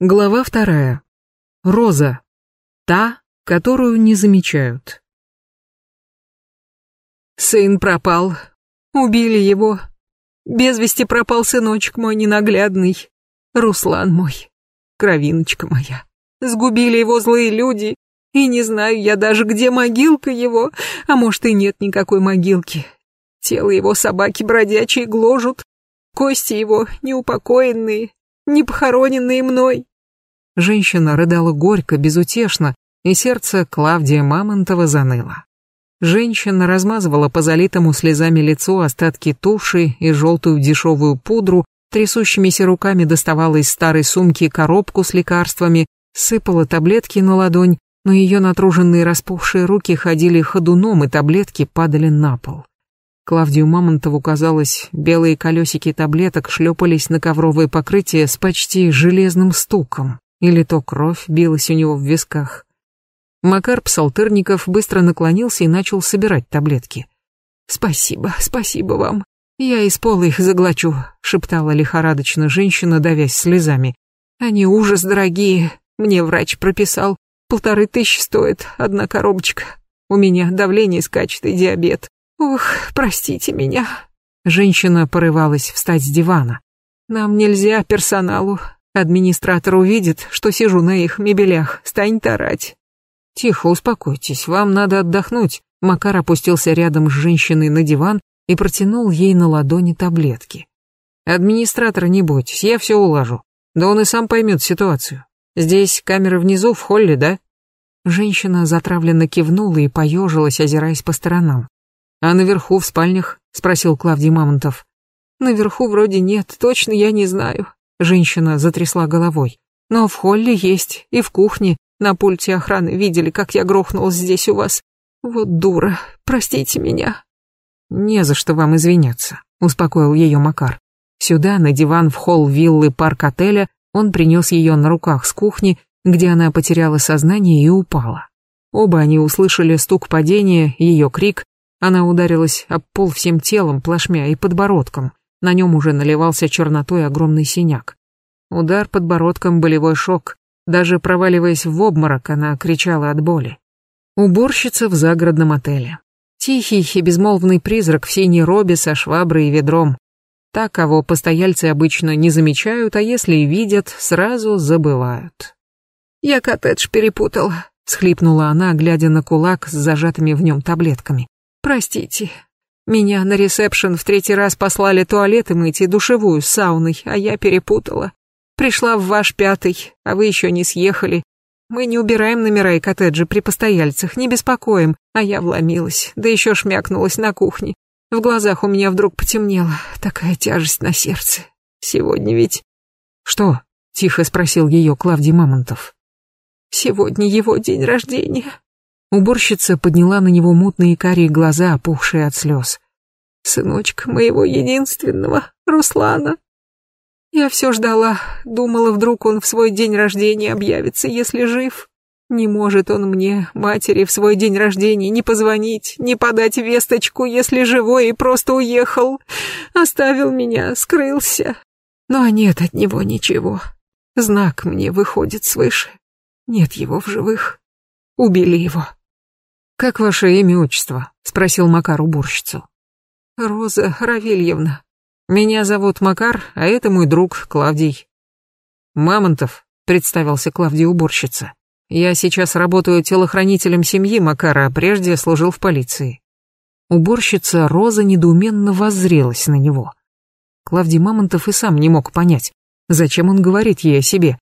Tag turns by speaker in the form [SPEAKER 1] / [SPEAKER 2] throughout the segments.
[SPEAKER 1] Глава вторая. Роза. Та, которую не замечают.
[SPEAKER 2] Сын пропал. Убили его. Без вести пропал сыночек мой ненаглядный. Руслан мой. Кровиночка моя. Сгубили его злые люди. И не знаю я даже, где могилка его. А может и нет никакой могилки. Тело его собаки бродячие гложут. Кости его неупокоенные, не похороненные мной.
[SPEAKER 1] Женщина рыдала горько, безутешно, и сердце Клавдия Мамонтова заныло. Женщина размазывала по залитому слезами лицу остатки туши и желтую дешевую пудру, трясущимися руками доставала из старой сумки коробку с лекарствами, сыпала таблетки на ладонь, но ее натруженные распухшие руки ходили ходуном, и таблетки падали на пол. Клавдию Мамонтову казалось, белые колесики таблеток шлепались на ковровое покрытие с почти железным стуком, или то кровь билась у него в висках. Макар Псалтырников быстро наклонился и начал собирать таблетки.
[SPEAKER 2] «Спасибо, спасибо вам. Я из пола их заглочу», — шептала лихорадочно женщина, давясь слезами. «Они ужас дорогие. Мне врач прописал. Полторы тысячи стоит одна коробочка. У меня давление скачет и диабет. «Ох, простите меня».
[SPEAKER 1] Женщина порывалась встать с дивана.
[SPEAKER 2] «Нам нельзя персоналу. Администратор увидит, что сижу на их мебелях, станет орать».
[SPEAKER 1] «Тихо, успокойтесь, вам надо отдохнуть». Макар опустился рядом с женщиной на диван и протянул ей на ладони таблетки. «Администратора не бойтесь, я все улажу. Да он и сам поймет ситуацию. Здесь камеры внизу, в холле, да?» Женщина затравленно кивнула и поежилась, озираясь по сторонам. «А наверху, в спальнях?» — спросил Клавдий Мамонтов.
[SPEAKER 2] «Наверху вроде нет, точно я не знаю».
[SPEAKER 1] Женщина затрясла головой.
[SPEAKER 2] «Но в холле есть, и в кухне. На пульте охраны видели, как я грохнулась здесь у вас. Вот дура, простите меня».
[SPEAKER 1] «Не за что вам извиняться», — успокоил ее Макар. Сюда, на диван в холл виллы парк-отеля, он принес ее на руках с кухни, где она потеряла сознание и упала. Оба они услышали стук падения, ее крик, она ударилась об пол всем телом, плашмя и подбородком. На нем уже наливался чернотой огромный синяк. Удар подбородком, болевой шок. Даже проваливаясь в обморок, она кричала от боли. Уборщица в загородном отеле. Тихий и безмолвный призрак в синей робе со шваброй и ведром. Та, кого постояльцы обычно не замечают, а если и видят, сразу забывают.
[SPEAKER 2] «Я коттедж перепутала», —
[SPEAKER 1] схлипнула она, глядя на кулак с зажатыми в нем таблетками.
[SPEAKER 2] Простите. Меня на ресепшн в третий раз послали туалеты мыть и душевую с сауной, а я перепутала. Пришла в ваш пятый, а вы еще не съехали. Мы не убираем номера и коттеджи при постояльцах, не беспокоим, а я вломилась, да еще шмякнулась на кухне. В глазах у меня вдруг потемнело, такая тяжесть на сердце. Сегодня ведь...
[SPEAKER 1] Что? Тихо спросил ее Клавдий Мамонтов.
[SPEAKER 2] Сегодня его день рождения.
[SPEAKER 1] Уборщица подняла на него мутные карие глаза, опухшие от слез.
[SPEAKER 2] «Сыночка моего единственного, Руслана. Я все ждала, думала, вдруг он в свой день рождения объявится, если жив. Не может он мне, матери, в свой день рождения не позвонить, не подать весточку, если живой и просто уехал. Оставил меня, скрылся. Но нет от него ничего. Знак мне выходит свыше. Нет его в живых. Убили его.
[SPEAKER 1] «Как ваше имя отчество?» — спросил Макар уборщицу.
[SPEAKER 2] «Роза Равильевна».
[SPEAKER 1] «Меня зовут Макар, а это мой друг Клавдий». «Мамонтов», — представился Клавдий уборщица. «Я сейчас работаю телохранителем семьи Макара, а прежде служил в полиции». Уборщица Роза недоуменно воззрелась на него. Клавдий Мамонтов и сам не мог понять, зачем он говорит ей о себе.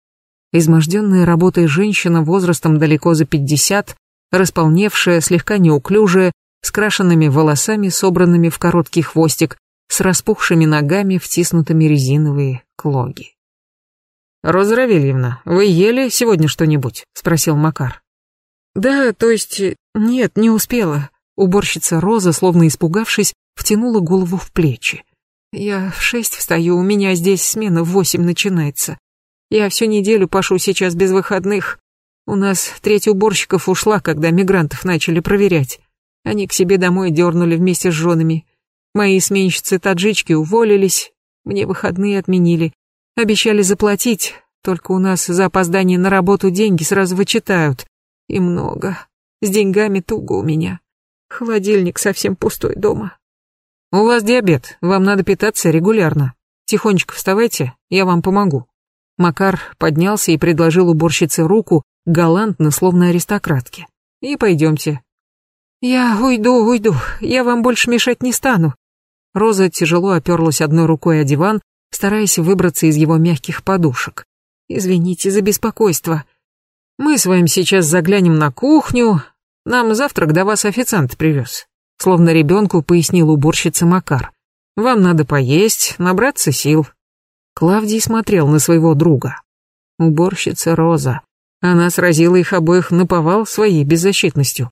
[SPEAKER 1] Изможденная работой женщина возрастом далеко за пятьдесят располневшая, слегка неуклюжая, с крашенными волосами, собранными в короткий хвостик, с распухшими ногами, втиснутыми резиновые клоги. «Роза Равильевна, вы ели сегодня что-нибудь?» — спросил Макар.
[SPEAKER 2] «Да, то есть... Нет, не успела».
[SPEAKER 1] Уборщица Роза, словно испугавшись, втянула голову в плечи.
[SPEAKER 2] «Я в шесть встаю, у меня здесь смена в восемь начинается. Я всю неделю пашу сейчас без выходных. У нас треть уборщиков ушла, когда мигрантов начали проверять. Они к себе домой дернули вместе с женами. Мои сменщицы-таджички уволились, мне выходные отменили. Обещали заплатить, Только у нас за опоздание на работу деньги сразу вычитают. И много. С деньгами туго у меня. Холодильник совсем пустой дома.
[SPEAKER 1] У вас диабет, вам надо питаться регулярно. Тихонечко вставайте, я вам помогу. Макар поднялся и предложил уборщице руку, галантно, словно аристократке. И пойдемте.
[SPEAKER 2] Я уйду, уйду, я вам больше мешать не стану.
[SPEAKER 1] Роза тяжело оперлась одной рукой о диван, стараясь выбраться из его мягких подушек.
[SPEAKER 2] Извините за беспокойство.
[SPEAKER 1] Мы с вами сейчас заглянем на кухню. Нам завтрак до вас официант привез. Словно ребенку пояснил уборщица Макар. Вам надо поесть, набраться сил. Клавдий смотрел на своего друга. Уборщица Роза. Она сразила их обоих наповал своей беззащитностью.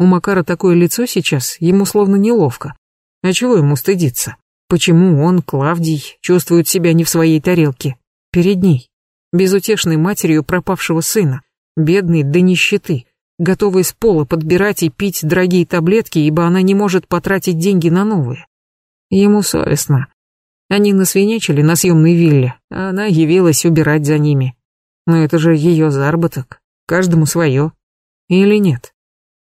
[SPEAKER 1] У Макара такое лицо сейчас, ему словно неловко. А чего ему стыдиться? Почему он, Клавдий, чувствует себя не в своей тарелке? Перед ней, безутешной матерью пропавшего сына, бедной до нищеты, готовой с пола подбирать и пить дорогие таблетки, ибо она не может потратить деньги на новые. Ему совестно. Они насвинячили на съемной вилле, а она явилась убирать за ними. Но это же ее заработок, каждому свое. Или нет?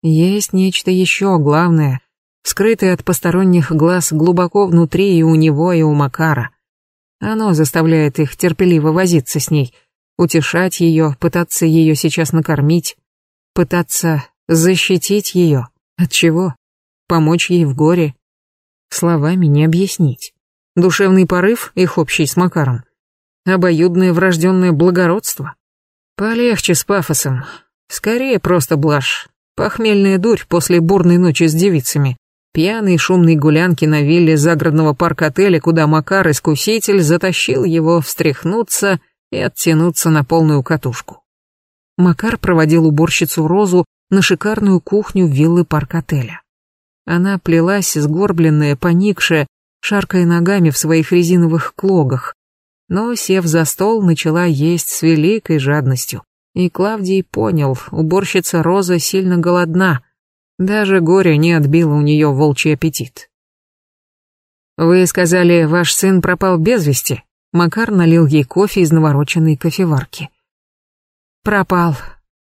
[SPEAKER 1] Есть нечто еще главное, скрытое от посторонних глаз глубоко внутри и у него, и у Макара. Оно заставляет их терпеливо возиться с ней, утешать ее, пытаться ее сейчас накормить, пытаться защитить ее. От чего? Помочь ей в горе. Словами не объяснить. Душевный порыв, их общий с Макаром. Обоюдное врожденное благородство. Полегче с пафосом. Скорее просто блажь. Похмельная дурь после бурной ночи с девицами. Пьяные шумные гулянки на вилле загородного парк-отеля, куда Макар-искуситель затащил его встряхнуться и оттянуться на полную катушку. Макар проводил уборщицу Розу на шикарную кухню виллы парк-отеля. Она плелась, сгорбленная, поникшая, шаркая ногами в своих резиновых клогах, но, сев за стол, начала есть с великой жадностью. И Клавдий понял, уборщица Роза сильно голодна, даже горе не отбило у нее волчий аппетит. «Вы сказали, ваш сын пропал без вести?» Макар налил ей кофе из навороченной кофеварки.
[SPEAKER 2] «Пропал.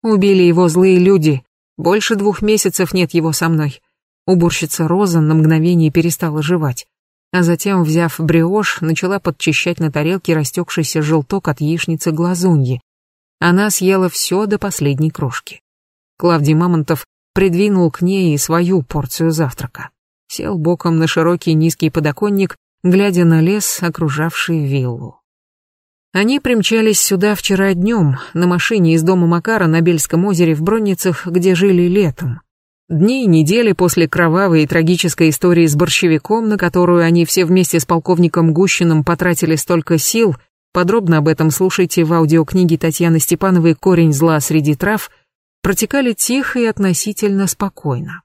[SPEAKER 2] Убили его злые люди. Больше двух месяцев нет его со мной». Уборщица Роза на мгновение перестала жевать, а затем, взяв бриош, начала подчищать на тарелке растекшийся желток от яичницы глазуньи. Она съела все до последней крошки. Клавдий Мамонтов придвинул к ней свою порцию завтрака. Сел боком на широкий низкий подоконник, глядя на лес, окружавший виллу. Они примчались сюда вчера днем, на машине из дома Макара на Бельском озере в Бронницах, где жили летом. Дни и недели после кровавой и трагической истории с борщевиком, на которую они все вместе с полковником Гущиным потратили столько сил, подробно об этом слушайте в аудиокниге Татьяны Степановой «Корень зла среди трав», протекали тихо и относительно спокойно.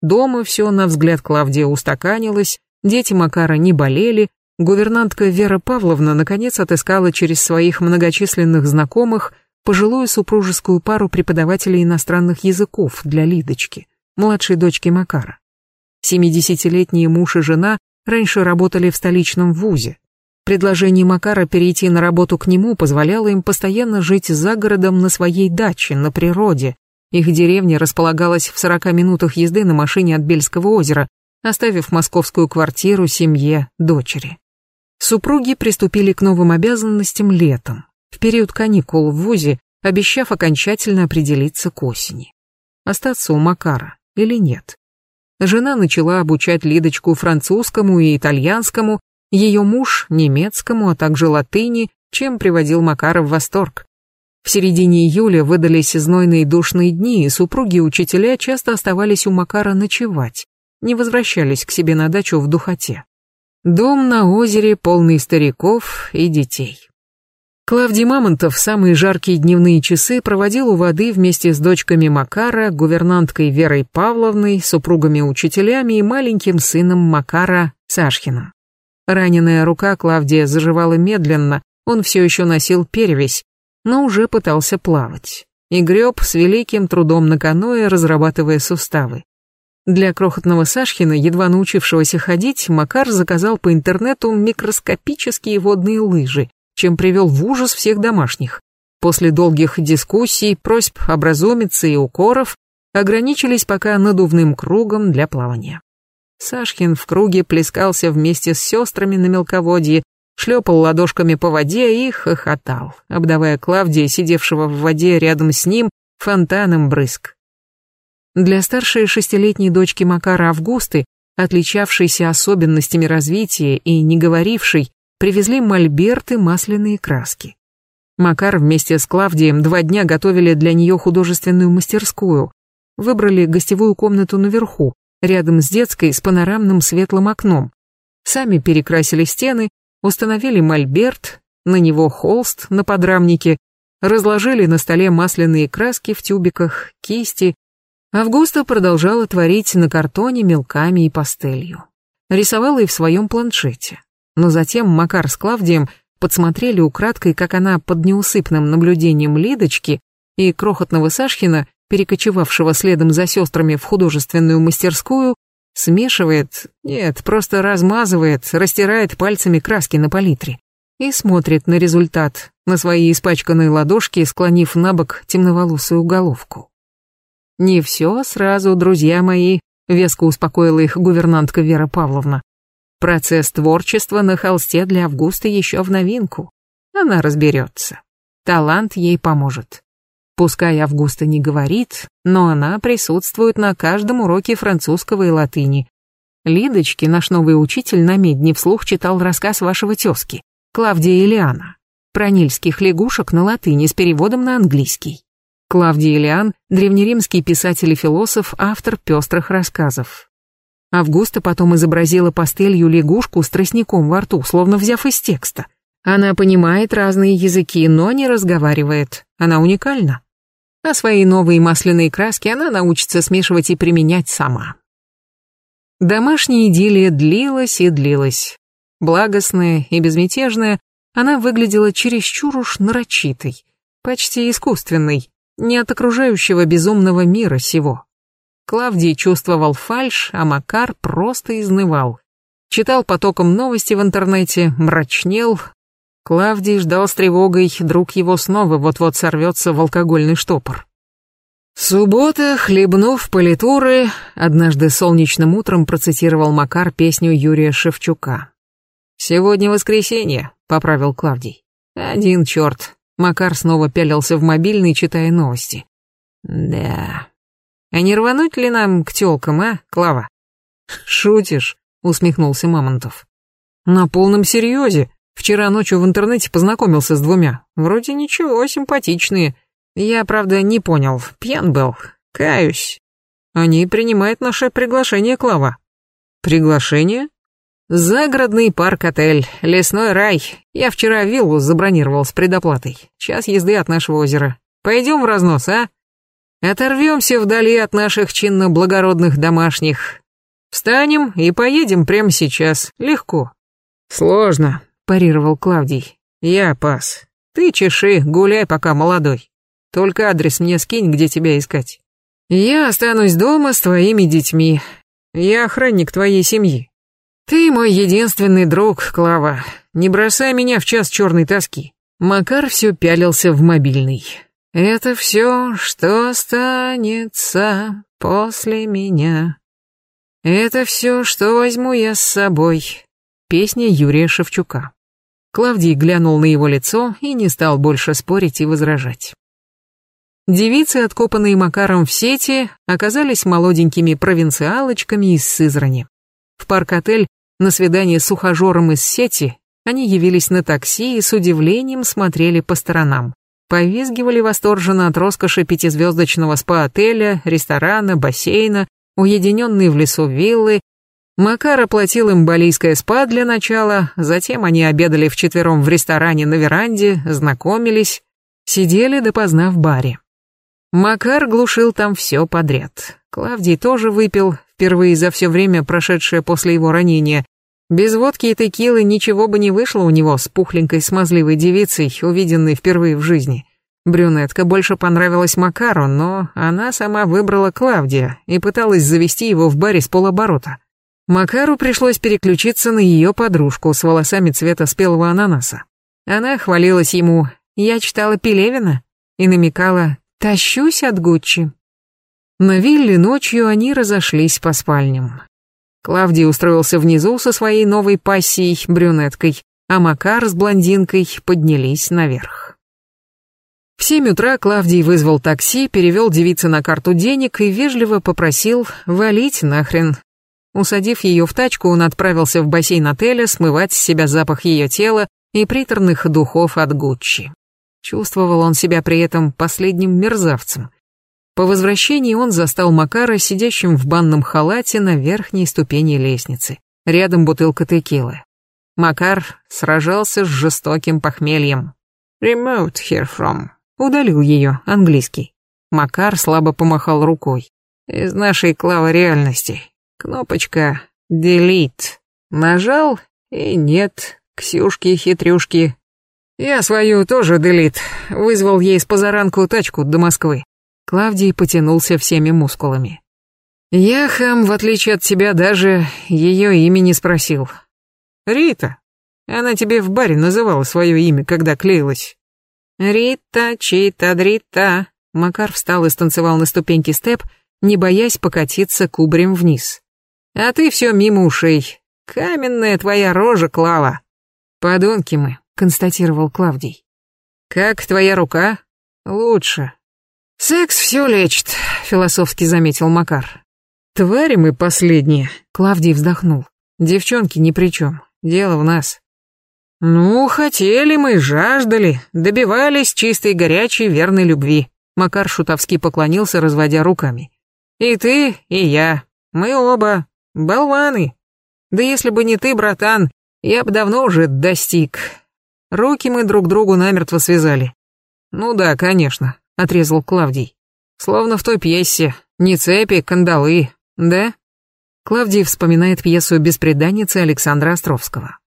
[SPEAKER 2] Дома все, на взгляд Клавдия, устаканилось, дети Макара не болели, гувернантка Вера Павловна наконец отыскала через своих многочисленных знакомых пожилую супружескую пару преподавателей иностранных языков для Лидочки, младшей дочки Макара. Семидесятилетние муж и жена раньше работали в столичном вузе. Предложение Макара перейти на работу к нему позволяло им постоянно жить за городом на своей даче, на природе. Их деревня располагалась в 40 минутах езды на машине от Бельского озера, оставив московскую квартиру семье, дочери. Супруги приступили к новым обязанностям летом, в период каникул в ВУЗе, обещав окончательно определиться к осени. Остаться у Макара или нет. Жена начала обучать Лидочку французскому и итальянскому, ее муж — немецкому, а также латыни, чем приводил Макара в восторг. В середине июля выдались знойные душные дни, и супруги-учителя часто оставались у Макара ночевать, не возвращались к себе на дачу в духоте. Дом на озере, полный стариков и детей. Клавдий Мамонтов в самые жаркие дневные часы проводил у воды вместе с дочками Макара, гувернанткой Верой Павловной, супругами-учителями и маленьким сыном Макара Сашхиным. Раненая рука Клавдия заживала медленно, он все еще носил перевязь, но уже пытался плавать. И греб с великим трудом на каное, разрабатывая суставы. Для крохотного Сашхина, едва научившегося ходить, Макар заказал по интернету микроскопические водные лыжи,
[SPEAKER 1] чем привел в ужас всех домашних. После долгих дискуссий, просьб образумиться и укоров ограничились пока надувным кругом для плавания. Сашкин в круге плескался вместе с сестрами на мелководье, шлепал ладошками по воде и хохотал, обдавая Клавдия, сидевшего в воде рядом с ним, фонтаном брызг. Для старшей шестилетней дочки Макара Августы, отличавшейся особенностями развития и не говорившей, привезли мольберты масляные краски. Макар вместе с Клавдием два дня готовили для нее художественную мастерскую, выбрали гостевую комнату наверху, рядом с детской с панорамным светлым окном. Сами перекрасили стены, установили мольберт, на него холст на подрамнике, разложили на столе масляные краски в тюбиках, кисти. Августа продолжала творить на картоне мелками и пастелью. Рисовала и в своем планшете. Но затем Макар с Клавдием подсмотрели украдкой, как она под неусыпным наблюдением Лидочки и крохотного Сашхина, перекочевавшего следом за сестрами в художественную мастерскую, смешивает, нет, просто размазывает, растирает пальцами краски на палитре и смотрит на результат, на свои испачканные ладошки, склонив на бок темноволосую головку. «Не все сразу, друзья мои», — веско успокоила их гувернантка Вера Павловна. Процесс творчества на холсте для Августа еще в новинку. Она разберется. Талант ей поможет. Пускай Августа не говорит, но она присутствует на каждом уроке французского и латыни. Лидочке, наш новый учитель, на медне вслух читал рассказ вашего тезки, Клавдия Илиана, про нильских лягушек на латыни с переводом на английский. Клавдий Илиан – древнеримский писатель и философ, автор пестрых рассказов. Августа потом изобразила пастелью лягушку с тростником во рту, словно взяв из текста. Она понимает разные языки, но не разговаривает. Она уникальна. А свои новые масляные краски она научится смешивать и применять сама. Домашняя идиллия длилась и длилась. Благостная и безмятежная, она выглядела чересчур уж нарочитой, почти искусственной, не от окружающего безумного мира сего. Клавдий чувствовал фальшь, а Макар просто изнывал. Читал потоком новости в интернете, мрачнел. Клавдий ждал с тревогой, друг его снова вот-вот сорвется в алкогольный штопор. «Суббота, хлебнув политуры», однажды солнечным утром процитировал Макар песню Юрия Шевчука. «Сегодня воскресенье», — поправил Клавдий. «Один черт». Макар снова пялился в мобильный, читая новости. «Да, а не рвануть ли нам к тёлкам, а, Клава? Шутишь, усмехнулся Мамонтов. На полном серьезе. Вчера ночью в интернете познакомился с двумя. Вроде ничего, симпатичные. Я, правда, не понял, пьян был. Каюсь. Они принимают наше приглашение, Клава. Приглашение? Загородный парк-отель, лесной рай. Я вчера виллу забронировал с предоплатой. Час езды от нашего озера. Пойдем в разнос, а? Оторвемся вдали от наших чинно-благородных домашних. Встанем и поедем прямо сейчас. Легко. Сложно, парировал Клавдий. Я пас. Ты чеши, гуляй пока молодой. Только адрес мне скинь, где тебя искать. Я останусь дома с твоими детьми. Я охранник твоей семьи. Ты мой единственный друг, Клава. Не бросай меня в час черной тоски. Макар все пялился в мобильный. Это все, что останется после меня. Это все, что возьму я с собой. Песня Юрия Шевчука. Клавдий глянул на его лицо и не стал больше спорить и возражать. Девицы, откопанные Макаром в сети, оказались молоденькими провинциалочками из Сызрани. В парк-отель на свидание с ухажером из сети они явились на такси и с удивлением смотрели по сторонам повизгивали восторженно от роскоши пятизвездочного спа-отеля, ресторана, бассейна, уединенные в лесу виллы. Макар оплатил им балийское спа для начала, затем они обедали вчетвером в ресторане на веранде, знакомились, сидели допоздна в баре. Макар глушил там все подряд. Клавдий тоже выпил, впервые за все время, прошедшее после его ранения, без водки и текилы ничего бы не вышло у него с пухленькой смазливой девицей, увиденной впервые в жизни. Брюнетка больше понравилась Макару, но она сама выбрала Клавдия и пыталась завести его в баре с полоборота. Макару пришлось переключиться на ее подружку с волосами цвета спелого ананаса. Она хвалилась ему «Я читала Пелевина» и намекала «Тащусь от Гуччи». На вилле ночью они разошлись по спальням. Клавдий устроился внизу со своей новой пассией, брюнеткой, а Макар с блондинкой поднялись наверх. В семь утра Клавдий вызвал такси, перевел девице на карту денег и вежливо попросил валить нахрен. Усадив ее в тачку, он отправился в бассейн отеля смывать с себя запах ее тела и приторных духов от Гуччи. Чувствовал он себя при этом последним мерзавцем. По возвращении он застал Макара сидящим в банном халате на верхней ступени лестницы. Рядом бутылка текилы. Макар сражался с жестоким похмельем. «Remote here from». Удалил ее, английский. Макар слабо помахал рукой. «Из нашей клавы реальности. Кнопочка «Delete». Нажал, и нет, Ксюшки-хитрюшки. Я свою тоже делит. Вызвал ей с позаранку тачку до Москвы. Клавдий потянулся всеми мускулами. Я, хам, в отличие от тебя, даже ее имя не спросил. Рита. Она тебе в баре называла свое имя, когда клеилась. Рита, чита, дрита. Макар встал и станцевал на ступеньке степ, не боясь покатиться кубарем вниз. А ты все мимо ушей. Каменная твоя рожа, Клава. «Подонки мы», — констатировал Клавдий. «Как твоя рука?» «Лучше». «Секс все лечит», — философски заметил Макар. «Твари мы последние», — Клавдий вздохнул. «Девчонки ни при чем, дело в нас». «Ну, хотели мы, жаждали, добивались чистой горячей верной любви», Макар шутовски поклонился, разводя руками. «И ты, и я, мы оба болваны. Да если бы не ты, братан, я бы давно уже достиг. Руки мы друг другу намертво связали. Ну да, конечно, отрезал Клавдий. Словно в той пьесе. Не цепи, кандалы, да? Клавдий вспоминает пьесу «Беспреданницы» Александра Островского.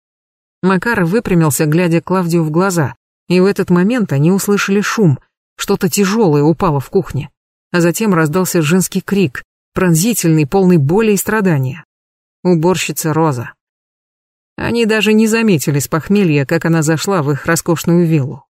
[SPEAKER 1] Макар выпрямился, глядя Клавдию в глаза, и в этот момент они услышали шум, что-то тяжелое упало в кухне, а затем раздался женский крик, пронзительный, полный боли и страдания. Уборщица Роза. Они даже не заметили с похмелья, как она зашла в их роскошную виллу.